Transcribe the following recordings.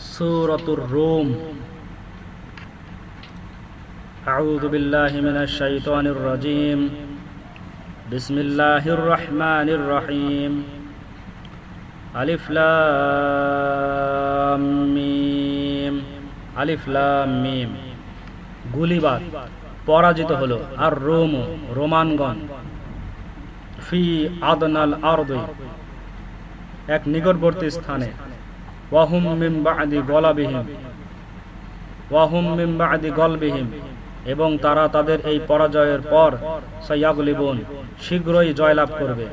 سورة الروم أعوذ بالله من الشيطان الرجيم بسم الله الرحمن الرحيم ألف لام মিম আলিফ লাম মিম গুলিবাদ পরাজিত হলো আর রোম রোমানগণ ফি আদনাল আরদে এক নিকটবর্তী স্থানে ওয়াহুম মিম বাদি গলাবিহীন। ওয়াহুম মিম বাদি গলবিহীন। এবং তারা তাদের এই পরাজয়ের পর সৈয়াগলিবন শীঘ্রই জয়লাভ করবে।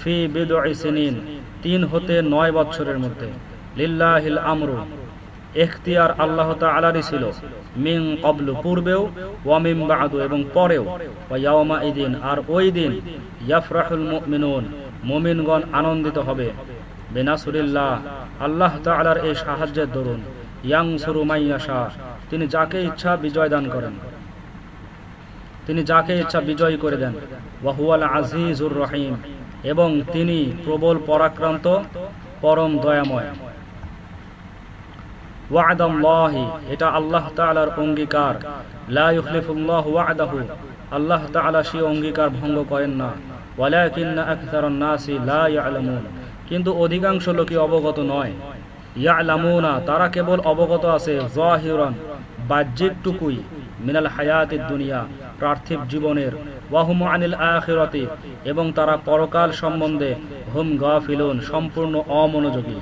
ফি বিদই সিনিন, তিন হতে নয় বছরের মধ্যে। লিল্লাহিল আমরু, এখতিয়ার আল্লাহ তালারই ছিল মিং কবলু পূর্বেও ওয়ামিম বাদু, এবং পরেও। ওয়াউমা ইদিন আর ওই দিন ইয়াফরাহুল মুমিনুন, মুমিনগণ আনন্দিত হবে। বেনাসুরিল্লাহ, আল্লাহ তালার এই সাহায্যের দরুন ইয়াং সুরু মাইয়াশা তিনি যাকে ইচ্ছা বিজয় দান করেন। তিনি যাকে ইচ্ছা বিজয়ী করে দেন। ওয়াহুয়াল আজিজুর রহিম, এবং তিনি প্রবল পরাক্রান্ত, পরম দয়াময়। ওয়াদাল্লাহি, এটা আল্লাহ তাআলার অঙ্গীকার। লা ইউখলিফুল্লাহু ওয়াদাহু আল্লাহ তাআলা সেই অঙ্গীকার ভঙ্গ করেন না। ওয়ালাকিন্না আকসারুন নাসি লা ইয়ালামুন। কিন্তু অধিকাংশ লোকই অবগত নয়। ইয়ালামুনা, তারা কেবল অবগত আছে জাহিরান, বাহ্যিকটুকুই মিনাল হায়াতিদ দুনিয়া, পার্থিব জীবনের, ওয়াহুম আনিল আখিরাতি, এবং তারা পরকাল সম্বন্ধে হুম গাফিলুন, সম্পূর্ণ অমনোযোগী।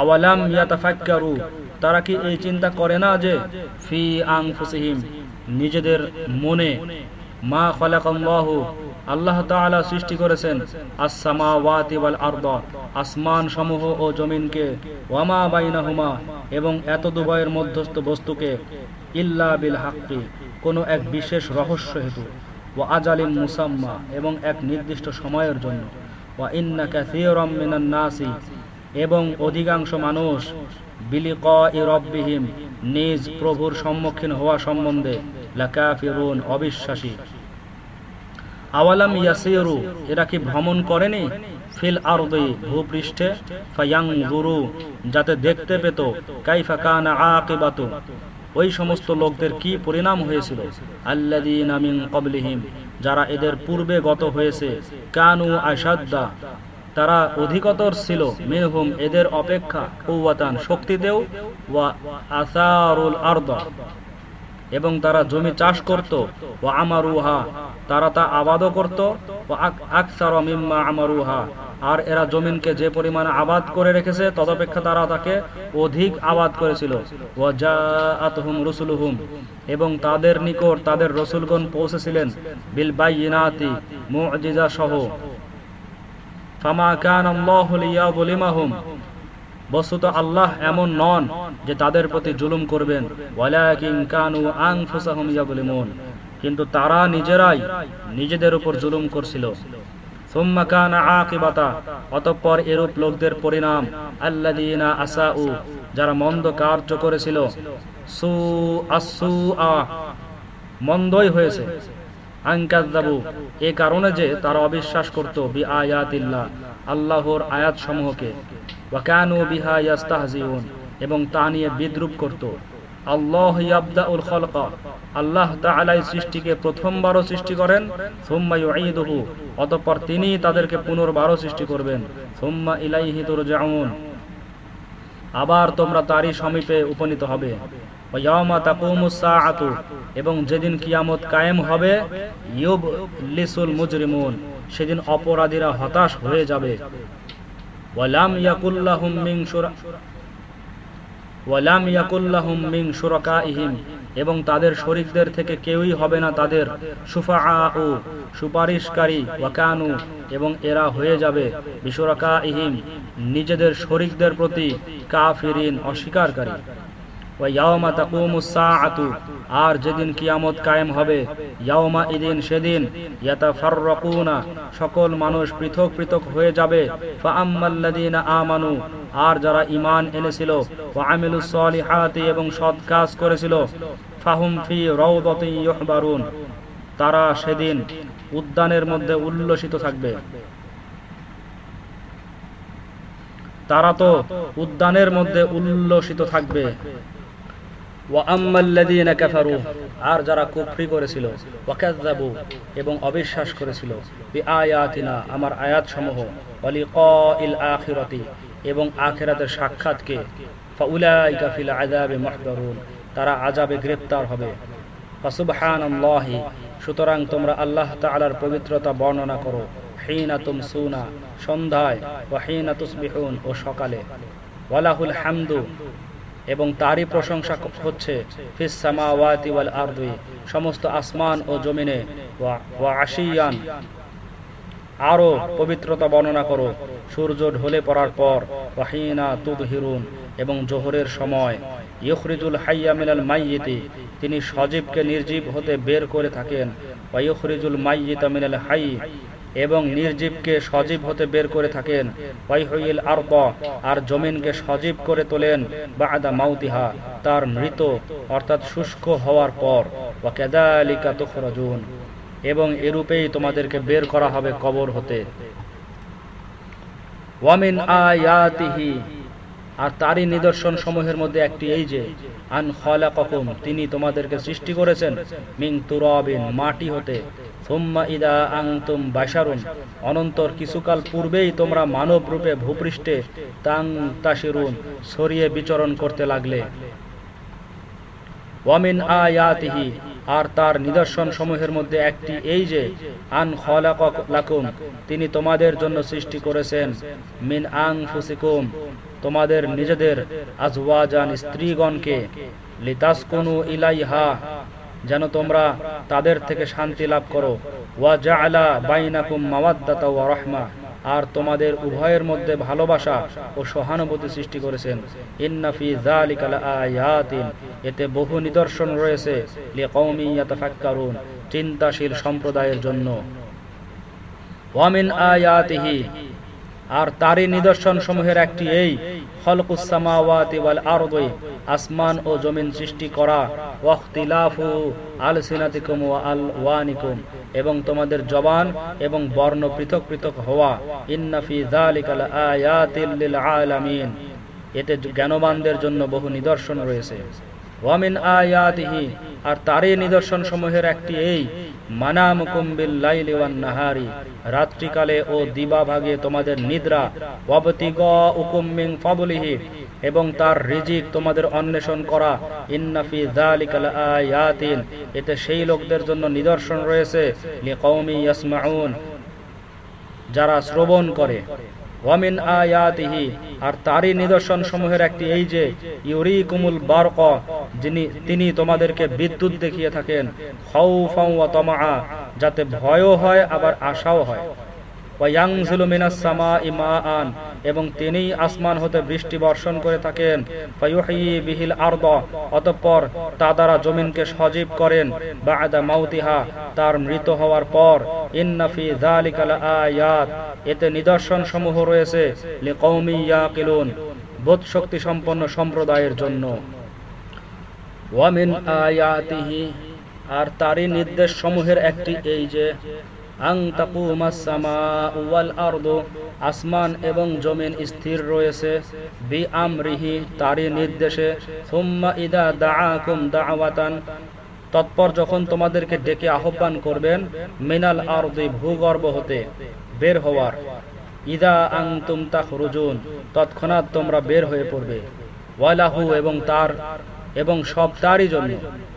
আওয়ালাম ইয়াতাফাক্কারু, তারা কি এই চিন্তা করে না যে ফি আনফুসিহিম, নিজেদের মনে মা খলাকাল্লাহু আল্লাহ তাআলা সৃষ্টি করেছেন আস-সামাওয়াতি ওয়াল আরদ আসমান সমূহ ও জমিনকে, ওয়ামা বাইনাহুমা, এবং এত দুভয়ের মধ্যস্থ বস্তুকে, ইল্লা বিল হাক্কি, কোনো এক বিশেষ রহস্য হেতু ও আজালিম মুসাম্মা, এবং এক নির্দিষ্ট সময়ের জন্য, ওয়া ইন্না কাসীরাম মিনান নাসি, এবং অধিকাংশ মানুষ বিলিক রব্বিহিম নিজ প্রভুর সম্মুখীন হওয়া সম্বন্ধে লাকাফিরুন, অবিশ্বাসী। আওয়ালাম ইয়াসিরু, এরা কি ভ্রমণ করেনি? ফিল আরদি, ভূপৃষ্ঠে ফায়াং গুরু যাতে দেখতে পেত কাইফা কানা আকিবাতু। ওই সমস্ত লোকদের কি পরিণাম হয়েছিল? আল্লাযীনা মিন ক্বাবলিহিম, যারা এদের পূর্বে গত হয়েছে, কানু আশাদ্দা। তারা অধিকতর ছিল মেহুম এদের অপেক্ষা কৌয়াতান শক্তিতেও ওয়া আসারুল আর্দ। এবং তারা জমি চাষ করত। ও আমারুহা, তারা তা আবাদও করত। ও আকসার মিম্মা আমারুহা, আর এরা জমিনকে যে পরিমাণ আবাদ করে রেখেছে, তদপেক্ষা তারা তাকে অধিক আবাদ করেছিল। এবং তাদের নিকট তাদের রসুলগণ পৌঁছেছিলেন। বিল বাইনাতি, মুজিজা সহ। ফামা কান আল্লাহু বস্তুত আল্লাহ এমন নন যে তাদের প্রতি জুলুম করবেন। কিন্তু তারা নিজেরাই নিজেদের উপর জুলুম করছিল। অতঃপর এরূপ লোকদের পরিণাম, আল্লাযীনা আসাউ, যারা মন্দ কার্য করেছিল। সু আসু মন্দই হয়েছে। আঙ্কাজাবু এ কারণে যে তারা অবিশ্বাস করত বি আয়াতিল্লাহ আল্লাহর আয়াত সমূহকে এবং তা নিয়ে বিদ্রুপ করত। আল্লাহ ইয়াবদাউল খলকা, আল্লাহ তাআলাই সৃষ্টিকে প্রথমবারও সৃষ্টি করেন, সুম্মা ইউঈদুহু, অতঃপর তিনি তাদেরকে পুনর্বারও সৃষ্টি করবেন, সুম্মা ইলাইহি তুরজাউন। আবার তোমরা তারই সমীপে উপনীত হবে। এবং যেদিন কিয়ামত কায়েম হবে ইউব লিসুল মুজরিমুন। সেদিন অপরাধীরা হতাশ হয়ে যাবে। এবং তাদের শরীকদের থেকে কেউই হবে না তাদের সুফাআউ, সুপারিশকারী, ওয়াকানু, এবং এরা হয়ে যাবে বিশরকা ইহিম নিজেদের শরীকদের প্রতি কাফিরিন অস্বীকারকারী। আর যেদিন কিয়ামত কায়েম হবে, ইয়াউমা ইদিন সেদিন ইয়াতাফাররাকুনা, সকল মানুষ পৃথক পৃথক হয়ে যাবে। ফা আম্মাল্লাযীনা আমানু, আর যারা ঈমান এনেছিল, ওয়া আমিলুস সলিহাতি এবং সৎ কাজ করেছিল, ফাহুম ফি রাউদাতিন ইউহবারুন, তারা সেদিন উদ্যানের মধ্যে উল্লসিত থাকবে। তারা তো উদ্যানের মধ্যে উল্লসিত থাকবে। আর যারা কুফরি করেছিল এবং অবিশ্বাস করেছিল আমার এবং সাক্ষাৎকে তারা আযাবে গ্রেফতার হবে। সুতরাং তোমরা আল্লাহ তাআলার পবিত্রতা বর্ণনা করো, হিনা তুমসুনা, সন্ধ্যায়, ওয়া হিনা তুসবিহুন, ও সকালে। ওয়ালাহুল হামদু এবং তারই প্রশংসা হচ্ছে ওয়াল সমস্ত আসমান ও জমিনে আশিয়ান। আরও পবিত্রতা বর্ণনা করো, সূর্য ঢলে পড়ার পর ওয়াহিনা তুদহিরুন, এবং জোহরের সময় ইয়খরিজুল হাইয়া মিনাল মাইয়িতি, তিনি সজীবকে নির্জীব হতে বের করে থাকেন, ওয়া ইয়খরিজুল মাইয়িতা মিনাল হাই এবং নির্জীবকে সজীব হতে বের করে থাকেন। আর জমিনকে সজীব করে তোলেন বাদা মাউতিহা, তার মৃত, অর্থাৎ শুষ্ক হওয়ার পর। ওয়া কাযালিকা তুখরাজুন, এবং এরূপেই তোমাদেরকে বের করা হবে কবর হতে। ওয়ামিন আয়াতিহি, আর তারই নিদর্শন সমূহের মধ্যে একটি এই যে, আন খলাকাকুম, তিনি তোমাদেরকে সৃষ্টি করেছেন মিং তুরাবিন, মাটি হতে। ইদা অনন্তর কিছুকাল পূর্বেই তোমরা মানব রূপে ভূপৃষ্ঠে তাং তাসিরুন সরিয়ে বিচরণ করতে লাগলে। ওয়ামিন আয়াতিহি, আর তার নিদর্শন সমূহের মধ্যে একটি এই যে, আন লাকুম, তিনি তোমাদের জন্য সৃষ্টি করেছেন, মিন আং ফুসিকুম তোমাদের নিজেদের আজওয়াজান স্ত্রীগণকে, লিতাসকুনু ইলাইহা যেন তোমরা তাদের থেকে শান্তি লাভ করো। ওয়া জাআলা বাইনাকুম মাওয়াদ্দাতা ওয়া রাহমা। আর তোমাদের উভয়ের মধ্যে ভালোবাসা ও সহানুভূতি সৃষ্টি করেছেন। ইন্নাফি যালিকা লাআয়াতিন। এতে বহু নিদর্শন রয়েছে ইয়াতাফাক্কারুন, চিন্তাশীল সম্প্রদায়ের জন্য। ওয়ামিন আয়াতিহি। আর তারই নিদর্শন সমূহের একটি এই আসমান ও জমিন সৃষ্টি করা, ওয়াখতিলাফু আলসিনাতিকুম ওয়া আলওয়ানিকুম, এবং তোমাদের জবান এবং বর্ণ পৃথক পৃথক হওয়া ইন্নাফি যালিকা লাআয়াতিল লিল আলামিন এতে জ্ঞানবানদের জন্য বহু নিদর্শন রয়েছে। ওয়ামিন আয়াতিহি, আর তারই নিদর্শন সমূহের একটি এই মানামুকুম কুম্বিল লাইলি ওয়ান নাহারি। রাত্রিকালে ও দিবাভাগে তোমাদের নিদ্রা অবতিগ উকুম্মিং ফাবলিহি এবং তার রিজিক তোমাদের অন্বেষণ করা। ইন্নাফি জালিকাল আয়াতিন। এতে সেই লোকদের জন্য নিদর্শন রয়েছে। লিকাউমি ইয়াসমাউন, যারা শ্রবণ করে। ওয়ামিন আয়াতিহি। আর তারই নিদর্শন সমূহের একটি এই যে ইউরি কুমুল বারক, যিনি তিনি তোমাদেরকে বিদ্যুৎ দেখিয়ে থাকেন, খাউফাও ফাউ তমা যাতে ভয়ও হয়, আবার আশাও হয়। মিনাস এবং তিনিই আসমান হতে বৃষ্টি বর্ষণ করে থাকেন। বিহিল আরদ, অতঃপর তা দ্বারা জমিনকে সজীব করেন। মাউতিহা, তার মৃত হওয়ার পর, ইন্না ফি যালিকা লাআয়াত, এতে নিদর্শন সমূহ রয়েছে। বোধ শক্তি সম্পন্ন সম্প্রদায়ের জন্য। ওয়ামিন আয়াতিহি, আর তারই নির্দেশ সমূহের একটি এই যে আং ওয়াল আসমান এবং জমিন স্থির রয়েছে বি আমরিহি তারই নির্দেশে, সুম্মা ইদা দাআকুম দাওয়াতান তৎপর যখন তোমাদেরকে ডেকে আহ্বান করবেন, মিনাল আরদি ভূগর্ভ হতে বের হওয়ার। ইদা আং তুম তাখরুজুন, তৎক্ষণাৎ তোমরা বের হয়ে পড়বে। ওয়ালাহু এবং তার এবং সব তারই জন্য।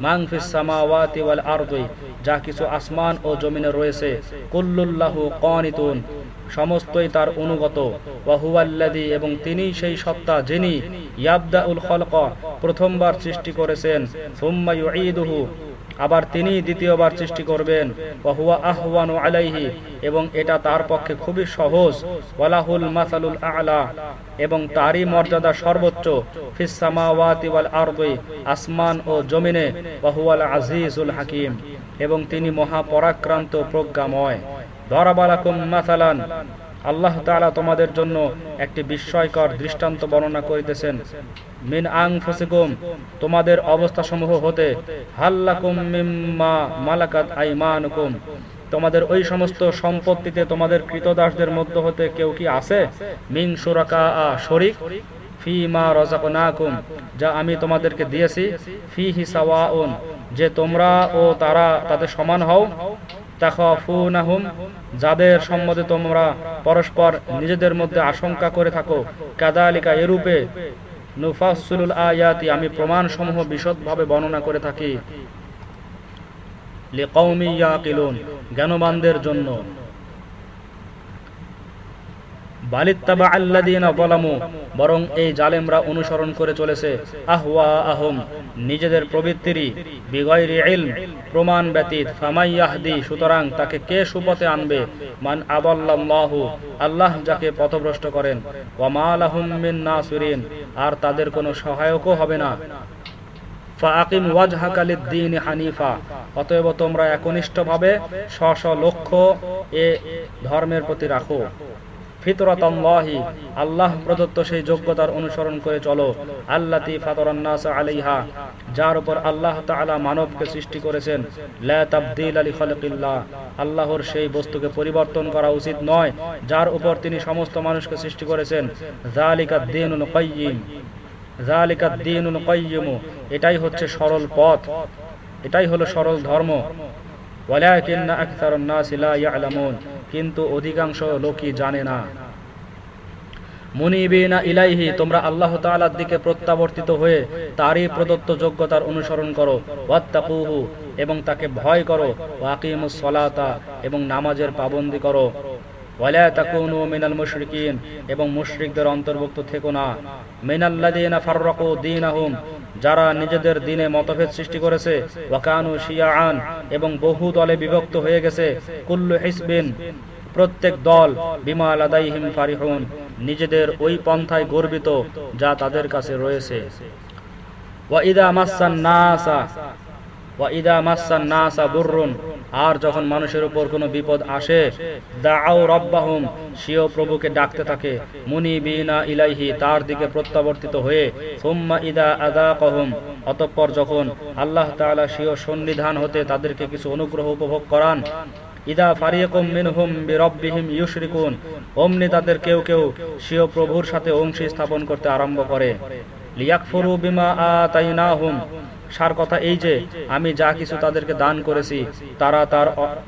মাংফিস সামাওয়াতি ওয়াল আরদি, যা কিছু আসমান ও জমিনে রয়েছে, কুল্লুল্লাহু কানিতুন সমস্তই তার অনুগত। ওয়াহুয়াল্লাদি এবং তিনি সেই সত্তা যিনি ইয়াবদাউল খলক প্রথমবার সৃষ্টি করেছেন, সুম্মা ইউঈদুহু আবার তিনি দ্বিতীয়বার সৃষ্টি করবেন। ওয়াহুয়া আহওয়ানু আলাইহি, এবং এটা তার পক্ষে খুবই সহজ। ওয়ালাহুল মাসালুল আলা, এবং তারই মর্যাদা সর্বোচ্চ। ফিস সামাওয়াতি ওয়াল আসমান ও জমিনে। ওয়াহুয়াল আজিজুল হাকিম, এবং তিনি মহাপরাক্রান্ত প্রজ্ঞাময়। দরাবালাকুম মাসালান, আল্লাহ তাআলা তোমাদের জন্য একটি বিস্ময়কর দৃষ্টান্ত বর্ণনা করিতেছেন। মিন আং ফুসিকুম, তোমাদের অবস্থা সমূহ হতে হাল্লাকুম মিম্মা মালাকাত আইমানুকুম। তোমাদের ওই সমস্ত সম্পত্তিতে তোমাদের কৃতদাসদের মধ্য হতে কেউ কি আছে? মিং সুরাকা আ শরিক ফি মা রাযাকনাকুম, যা আমি তোমাদেরকে দিয়েছি ফি হিসাওয়াউন যে তোমরা ও তারা তাদের সমান হও। তাখাফুনাহুম, যাদের সম্বন্ধে তোমরা পরস্পর নিজেদের মধ্যে আশঙ্কা করে থাকো কাদালিকা এরূপে নুফাসুল আয়াতি আমি প্রমাণসমূহ বিশদভাবে বর্ণনা করে থাকি। লিকৌমি ইয়াকিলুন জ্ঞানবানদের জন্য। বালিত্তাবা আল্লাদিনা বলামু বরং এই জালেমরা অনুসরণ করে চলেছে। আহওয়া আহম নিজেদের প্রবৃত্তিরই বিগয়রি ইলম, প্রমাণ ব্যতীত ফামাইয়াহদি সুতরাং তাকে কে সুপথে আনবে? মান আবাল্লাহু আল্লাহ যাকে পথভ্রষ্ট করেন। ওয়ামালাহুম মিন নাসিরিন, আর তাদের কোনো সহায়কও হবে না। ফাকিম ওয়াজহাকা লিদ্দিন হানিফা, অতএব তোমরা একনিষ্ঠভাবে স্ব স্ব লক্ষ্য এ ধর্মের প্রতি রাখো। ফিতরাতাল্লাহি, আল্লাহ প্রদত্ত সেই যোগ্যতার অনুসরণ করে চলো। আল্লাতি ফাতরান্নাস আলাইহা, যার উপর আল্লাহ তাআলা মানবকে সৃষ্টি করেছেন। লা তাবদীল আলি খালকিল্লাহ আল্লাহর সেই বস্তুকে পরিবর্তন করা উচিত নয়, যার উপর তিনি সমস্ত মানুষকে সৃষ্টি করেছেন। যালিকা দ্বীনুল কাইয়্যিম, যালিকা দ্বীনুল কাইয়্যিম, এটাই হচ্ছে সরল পথ। এটাই হলো সরল ধর্ম। ওয়ালাকিন্না আকতারুন নাসি লা ইয়ালামুন। কিন্তু অধিকাংশ লোকই জানে না। মুনিবিনা ইলাইহি, তোমরা আল্লাহ দিকে প্রত্যাবর্তিত হয়ে তারই প্রদত্ত যোগ্যতার অনুসরণ করো, ওয়াত্তাকুহু, এবং তাকে ভয় করো ওয়াকিমুস সলাতা, এবং নামাজের পাবন্দি করো। মিনাল এবং মুশরিকদের অন্তর্ভুক্ত থেকো না। মিনাল্লাযিনা ফাররাকু দীনাহুম যারা নিজেদের দিনে মতভেদ সৃষ্টি করেছে শিয়াআন, এবং বহু দলে বিভক্ত হয়ে গেছে, কুল্লু হিসবিন, প্রত্যেক দল বিমা আলাদাইহিম ফারিহুন, নিজেদের ওই পন্থায় গর্বিত যা তাদের কাছে রয়েছে। নাসা আর যখন মানুষের উপর কোনো বিপদ আসে সিও প্রভুকে ডাকতে থাকে ইলাইহি, তার দিকে প্রত্যাবর্তিত হয়ে, সুম্মা ইদা আযাকাহুম, অতঃপর যখন আল্লাহ তাআলা সিও সন্নিধান হতে তাদেরকে কিছু অনুগ্রহ উপভোগ করান, ইদা ফারিকুম মিনহুম অমনি তাদের কেউ কেউ সিও প্রভুর সাথে অংশী স্থাপন করতে আরম্ভ করে। বিমা সার কথা এই যে, আমি যা কিছু তাদেরকে দান করেছি, তারা তার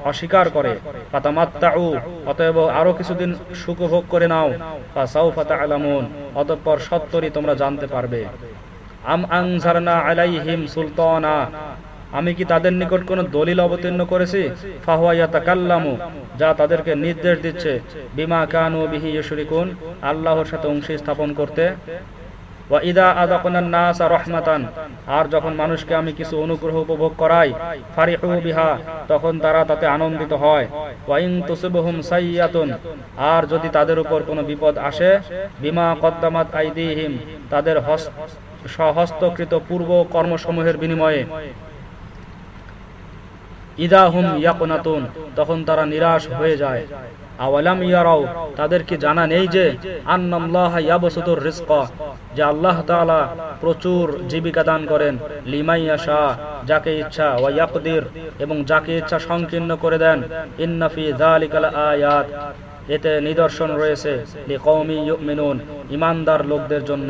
অস্বীকার করে। ফাতামাত্তাউ, অতএব আরও কিছুদিন সুখভোগ করে নাও। ফাসাউফা তা'লামুন অতঃপর সত্তরই তোমরা জানতে পারবে। আম আনজারনা আলাইহিম সুলতানা, আমি কি তাদের নিকট কোনো দলিল অবতীর্ণ করেছি? যা তাদেরকে নির্দেশ দিচ্ছে। বিমা কানু বিহি আল্লাহর সাথে অংশী স্থাপন করতে। আর যখন মানুষকে আমি কিছু অনুগ্রহ উপভোগ করাই, ফারিহু বিহা, তখন তারা তাতে আনন্দিত হয়। সাইয়াতুন, আর যদি তাদের উপর কোনো বিপদ আসে, বিমা কদ্দামাত আইদিহিম, তাদের হস- সহস্তকৃত পূর্ব কর্মসমূহের বিনিময়ে। ইদা হুম ইয়াকুনাতুন, তখন তারা নিরাশ হয়ে যায়। আওয়ালাম ইয়ারাও তাদের কি জানা নেই যে যে আল্লাহ তাআলা প্রচুর জীবিকা দান করেন লিমাইয়াশা যাকে ইচ্ছা, ওয়া ইয়াকদির, এবং যাকে ইচ্ছা সংকীর্ণ করে দেন। ইন্না ফি যালিকাল আয়াত, এতে নিদর্শন রয়েছে লিকৌমি ইউমিনুন ঈমানদার লোকদের জন্য।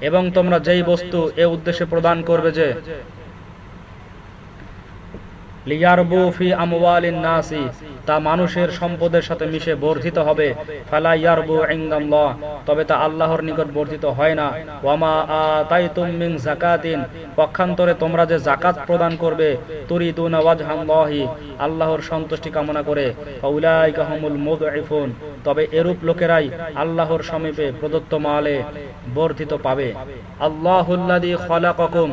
এবং তোমরা যেই বস্তু এ উদ্দেশ্যে প্রদান করবে যে লিয়ারবু ফি আমওয়ালিন নাসি, তা মানুষের সম্পদের সাথে মিশে বর্ধিত হবে। ফালা ইয়ারবু ইনদাল্লাহ, তবে তা আল্লাহর নিকট বর্ধিত হয় না। ওয়ামা আতাইতুম মিন পক্ষান্তরে তোমরা যে যাকাত প্রদান করবে, তুরিদুনা ওয়াজহাল্লাহি, আল্লাহর সন্তুষ্টি কামনা করে। ফাউলাইকা হুমুল মুদঈফুন তবে এরূপ লোকেরাই আল্লাহর সমীপে প্রদত্ত মালে বর্ধিত পাবে। আল্লাহুল্লাযী খালাকাকুম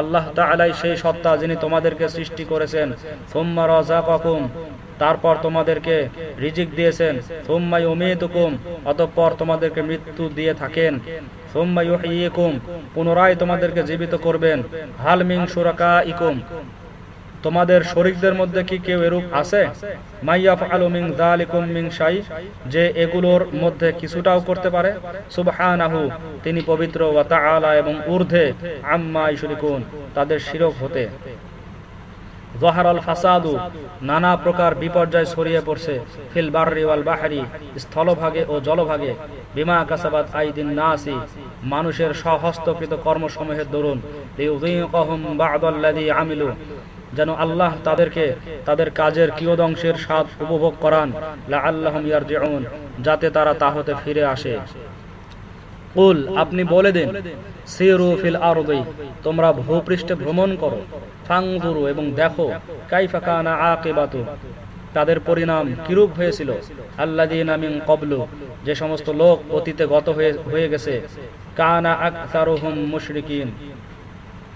আল্লাহ তাআলাই সেই সত্তা যিনি তোমাদেরকে সৃষ্টি করেছেন। সোম্মা সুম্মা রাযাকাকুম, তারপর তোমাদেরকে রিজিক দিয়েছেন। সোম্মাই উমিতুকুম অতঃপর তোমাদেরকে মৃত্যু দিয়ে থাকেন। সোম্মাই পুনরায় তোমাদেরকে জীবিত করবেন। হালমিং সুরাকা ইকুম তোমাদের শরিকদের মধ্যে কি কেউ এরূপ আছে? যে এগুলোর মধ্যে কিছুটাও করতে পারে? তিনি পবিত্র এবং ঊর্ধ্বে আম্মা তাদের শিরক হতে। ফাসাদু, নানা প্রকার বিপর্যয় ছড়িয়ে পড়ছে, ফিল বাহরি, স্থলভাগে ও জলভাগে, বিমা কাসাবাত আইদিন নাসি, মানুষের সহস্তকৃত কর্মসমূহের দরুন আমিলু যেন আল্লাহ তাদেরকে তাদের কাজের কিয়দংশের স্বাদ উপভোগ করান। যাতে তারা তা হতে ফিরে আসে। কুল, আপনি বলে দিন, সিরু ফিল তোমরা ভূপৃষ্ঠে ভ্রমণ করো ফাংদুরু এবং দেখো, কাইফা কানা তাদের পরিণাম কিরূপ হয়েছিল? আল্লাযীনা মিন কবলু যে সমস্ত লোক অতীতে গত হয়ে হয়ে গেছে, কানা আকসারুহুম মুশরিকিন।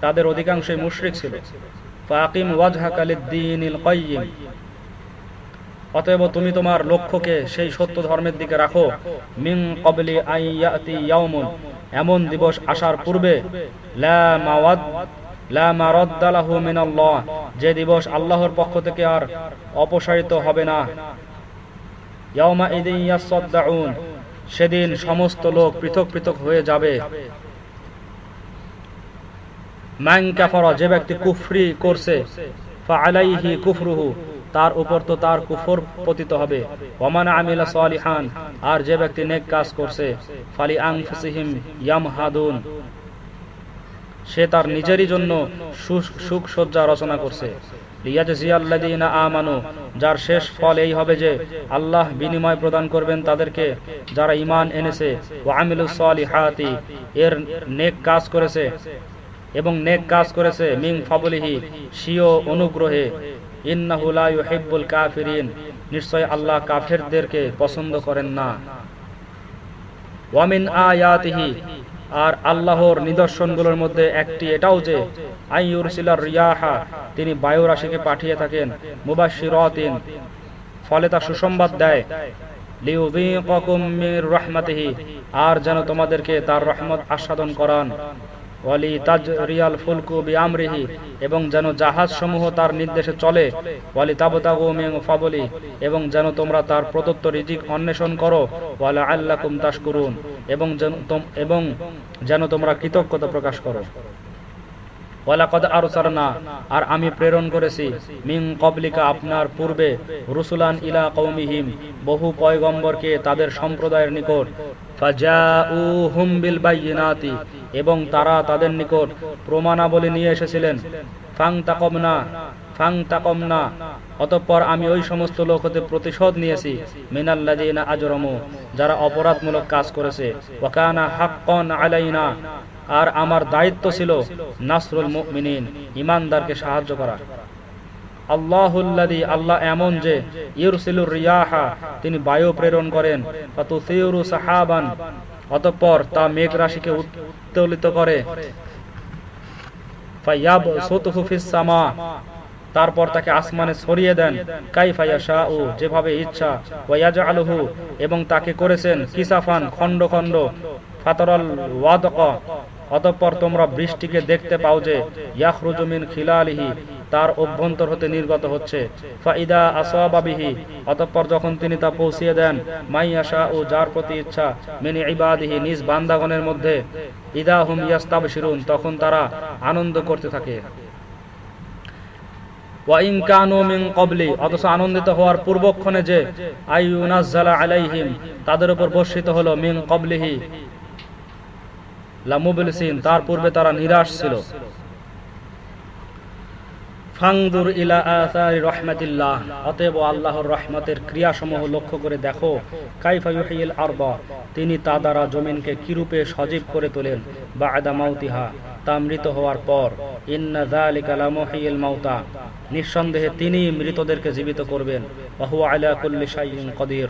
তাদের অধিকাংশই মুশরিক ছিল। ফাকিম ওয়াজহাকা লিদ্দীনিল কাইয়িম অতএব তুমি তোমার লক্ষ্যকে সেই সত্য ধর্মের দিকে রাখো। মিং কবলি আইয়াতি ইয়াউমুন। এমন দিবস আসার পূর্বে, লা মাওয়াদ, লা মারাদ্দালাহু মিনাল্লাহ। যে দিবস আল্লাহর পক্ষ থেকে আর অপসারিত হবে না। ইয়াউমা ইদিন ইয়াসাদদাউন সেদিন সমস্ত লোক পৃথক পৃথক হয়ে যাবে। যে ব্যক্তি কুফরি করছে কুফরুহু, তার উপর তো তার কুফর পতিত হবে। ওমান আর যে ব্যক্তি নেক কাজ করছে সে তার নিজেরই জন্য সুখ সজ্জা রচনা করছে। যার শেষ ফল এই হবে যে, আল্লাহ বিনিময় প্রদান করবেন তাদেরকে, যারা ইমান এনেছে সালিহাতি এর নেক কাজ করেছে এবং নেক কাজ করেছে মিং ফাবলিহি সিও অনুগ্রহে। ইন্নাহু লা ইউহিব্বুল কাফিরিন। নিশ্চয় আল্লাহ কাফেরদেরকে পছন্দ করেন না। ওয়ামিন আয়াতিহি, আর আল্লাহর নিদর্শনগুলোর মধ্যে একটি এটাও যে আইয়ুরসিলার রিয়াহা, তিনি বায়ু রাশিকে পাঠিয়ে থাকেন মুবাশশিরাতিন, ফলে তা সুসংবাদ দেয়। লিউযীকাকুম মির রাহমাতিহি, আর যেন তোমাদেরকে তার রহমত আস্বাদন করান। ওয়ালি তাজ রিয়াল ফুলকু বিআমরিহি, এবং যেন জাহাজ সমূহ তার নির্দেশে চলে, ওয়ালি তাবতাগু মিন ফাবলি এবং যেন তোমরা তার প্রদত্ত রিজিক অন্বেষণ করো ওয়ালা আল্লাকুম তাশকুরুন, এবং যেন এবং যেন তোমরা কৃতজ্ঞতা প্রকাশ করো। আরসালনা, আর আমি প্রেরণ করেছি মিং কবলিকা আপনার পূর্বে রুসুলান ইলা কৌমিহিম বহু পয়গম্বরকে তাদের সম্প্রদায়ের নিকট। বিল এবং তারা তাদের নিকট প্রমাণাবলী নিয়ে এসেছিলেন। ফাং তাকমনা ফাং তাকমনা অতঃপর আমি ওই সমস্ত লোক হতে প্রতিশোধ নিয়েছি। মিনাল্লাযিনা আজরমু, যারা অপরাধমূলক কাজ করেছে। হাক্কান আলাইনা আর আমার দায়িত্ব ছিল নাসরুল মুমিনিন, ইমানদারকে সাহায্য করা। আল্লাহুল্লাদি আল্লাহ এমন যে ইউরসিলুর রিয়াহা, তিনি বায়ু প্রেরণ করেন ফাতুসিউরু সাহাবান, অতঃপর তা মেঘ রাশিকে উত্তোলিত করে। ফায়াব সুতহু ফিস সামা, তারপর তাকে আসমানে ছড়িয়ে দেন। কাইফাইয়া শাহ যেভাবে ইচ্ছা ওয়াজা আলহু এবং তাকে করেছেন কিসাফান, খণ্ড খণ্ড, ফাতরাল ওয়াদক। অতঃপর তোমরা বৃষ্টিকে দেখতে পাও যে ইয়াখরুজুমিন খিলালিহি, তার অভ্যন্তর হতে নির্গত হচ্ছে। ফাইদা আসাবাবিহি অতঃপর যখন তিনি তা পৌঁছিয়ে দেন মাইয়াশা ও যার প্রতি ইচ্ছা, মিনি ইবাদিহি, নিজ বান্দাগণের মধ্যে ইদা হুম ইয়াস্তাবশিরুন, তখন তারা আনন্দ করতে থাকে। অথচ আনন্দিত হওয়ার পূর্বক্ষণে যে আইউনাজ্জালা আলাইহিম, তাদের উপর বর্ষিত হলো মিং কবলিহি তার পূর্বে তারা নিরাশ ছিল। ফাংদুর ইলা আসারি রহমাতিল্লাহ, অতএব আল্লাহর রহমতের ক্রিয়াসমূহ লক্ষ্য করে দেখো, কাইফা ইউহিল তিনি তা দ্বারা জমিনকে সজীব করে তোলেন বা তা মৃত হওয়ার পর, ইন্না যালিকা লামুহিল মাউতা, নিঃসন্দেহে তিনি মৃতদেরকে জীবিত করবেন বাহু আলা কুল্লি শাইইন কদির,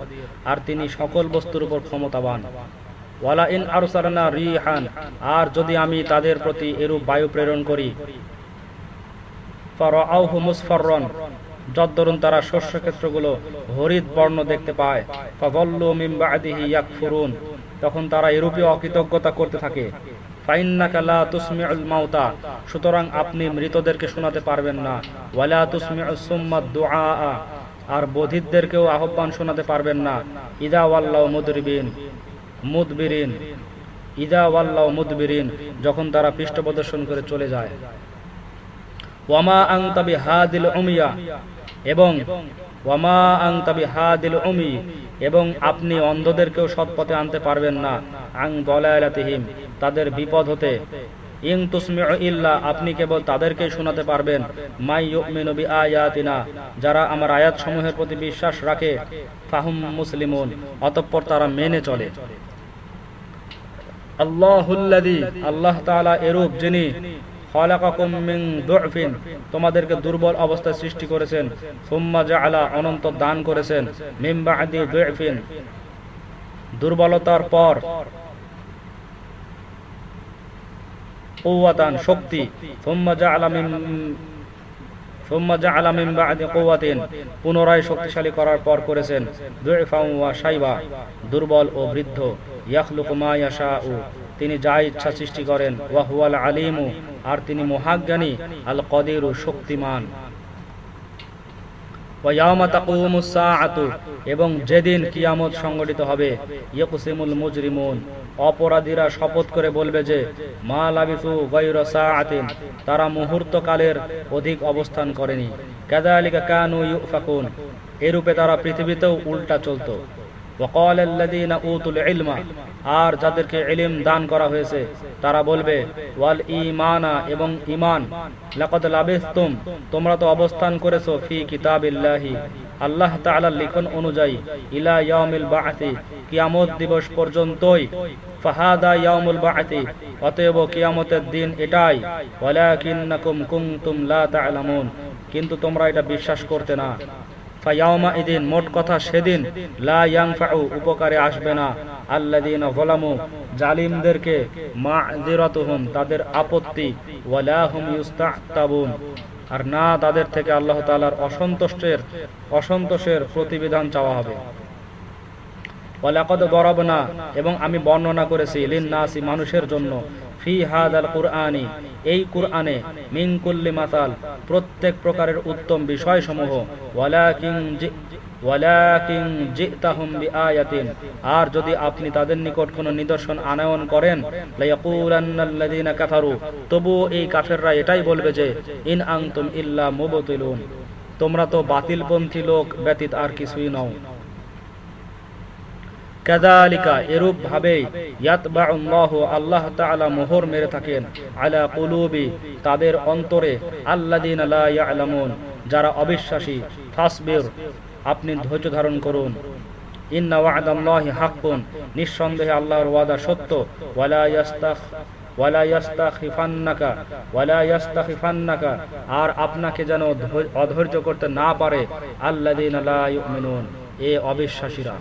আর তিনি সকল বস্তুর উপর ক্ষমতাবান। ওয়ালা ইন রিহান, আর যদি আমি তাদের প্রতি এরূপ বায়ু প্রেরণ করি ফারাউহু যদ্দরুন তারা শস্য ক্ষেত্রগুলো হরিত বর্ণ দেখতে পায় তখন তারা এরূপে অকৃতজ্ঞতা করতে থাকে সুতরাং আপনি মৃতদেরকে শোনাতে পারবেন না আর বধিরদেরকেও আহ্বান শোনাতে পারবেন না, ইদা ওয়াল্লাহ মুদরিবিন। মুদবিরিন। ইদা ওয়াল্লাহ মুদবিরিন, যখন তারা পৃষ্ঠ প্রদর্শন করে চলে যায়। ওয়ামা আং তাবি হাদিল উমিয়া, এবং ওয়ামা আং তাবি হাদিল উমি, এবং আপনি অন্ধদেরকেও সৎপথে আনতে পারবেন না। আং দলায়ালাতিহিম তাদের বিপদ হতে। ইং তুসমিউ ইল্লা, আপনি কেবল তাদেরকেই শোনাতে পারবেন। মাই ইউমিনু আয়াতিনা যারা আমার আয়াত সমূহের প্রতি বিশ্বাস রাখে, ফাহুম মুসলিমুন, অতঃপর তারা মেনে চলে। আল্লাহুল্লাযী, আল্লাহ তাআলা এরূপ যিনি খলাকাকুম দু'ফিন, তোমাদেরকে দুর্বল অবস্থায় সৃষ্টি করেছেন। জাআলা, অনন্ত দান করেছেন। বা'দি দুর্বলতার পর শক্তি। সুম্মা জাআলা মিন পুনরায় শক্তিশালী করার পর করেছেন শাইবা, দুর্বল ও বৃদ্ধ উ তিনি যা ইচ্ছা সৃষ্টি করেন ওয়াহুয়াল আলিমু, আর তিনি মহাজ্ঞানী আল কদিরু শক্তিমান। এবং যেদিন কিয়ামত সংগঠিত হবে, ইয়কুসিমুল মুজরিমুন, অপরাধীরা শপথ করে বলবে যে, মা লাবিসু আতিম তারা মুহূর্তকালের অধিক অবস্থান করেনি। কাদালিকা কানু ইউফাকুন, এরূপে তারা পৃথিবীতেও উল্টা চলত। ওয়াকাল উতুল ইলমা আর যাদেরকে এলিম দান করা হয়েছে, তারা বলবে, ওয়াল ঈমানা এবং ঈমান, লাকাদ লাবিসতুম, তোমরা তো অবস্থান করেছ ফি কিতাবিল্লাহি। আল্লাহ তাআলার লিখন অনুযায়ী, ইলা ইয়াউমিল বা'থি কিয়ামত দিবস পর্যন্তই, ফাহাদা ইয়াউমুল বা'থি অতএব কিয়ামতের দিন এটাই, ওয়ালাকিন্নাকুম কুনতুম লা তা'লামুন কিন্তু তোমরা এটা বিশ্বাস করতে না। ফায়াউমা ইদিন মোট কথা সেদিন লা ইয়ানফাউ, উপকারে আসবে না। আল্লাযীনা যালামু, জালিমদেরকে মা'যিরাতুহুম, তাদের আপত্তি, ওয়ালা হুম ইউস্তাতাবুন। আর না, তাদের থেকে আল্লাহ তাআলার অসন্তোষের অসন্তোষের প্রতিবিধান চাওয়া হবে। ওয়ালাকাদ দরাবনা, এবং আমি বর্ণনা করেছি লিন্নাসি মানুষের জন্য। ফি হাদাল কুরআনি, এই কুরআনে মিন কুল্লি মাসাল, প্রত্যেক প্রকারের উত্তম বিষয়সমূহ। ওয়ালাকিন ওয়ালাকিন জিতাহুম বিআয়াতিন, আর যদি আপনি তাদের নিকট কোনো নিদর্শন আনয়ন করেন, লায়াকুলান্নাল্লাযীনা কাফারু এই কাফেররা এটাই বলবে যে, ইন আনতুম ইল্লা মুবতিলুন। তোমরা তো বাতিলপন্থী লোক ব্যতীত আর কিছুই নও। আল্লাহ মোহর মেরে থাকেন। আলা তাদের অন্তরে যারা অবিশ্বাসী, ফাসবির, আপনি ধৈর্য ধারণ করুন। ইন্না নিঃসন্দেহে আল্লাহর ওয়াদা সত্য। ওয়ালা আর আপনাকে যেন অধৈর্য করতে না পারে ইউমিনুন, এ অবিশ্বাসীরা।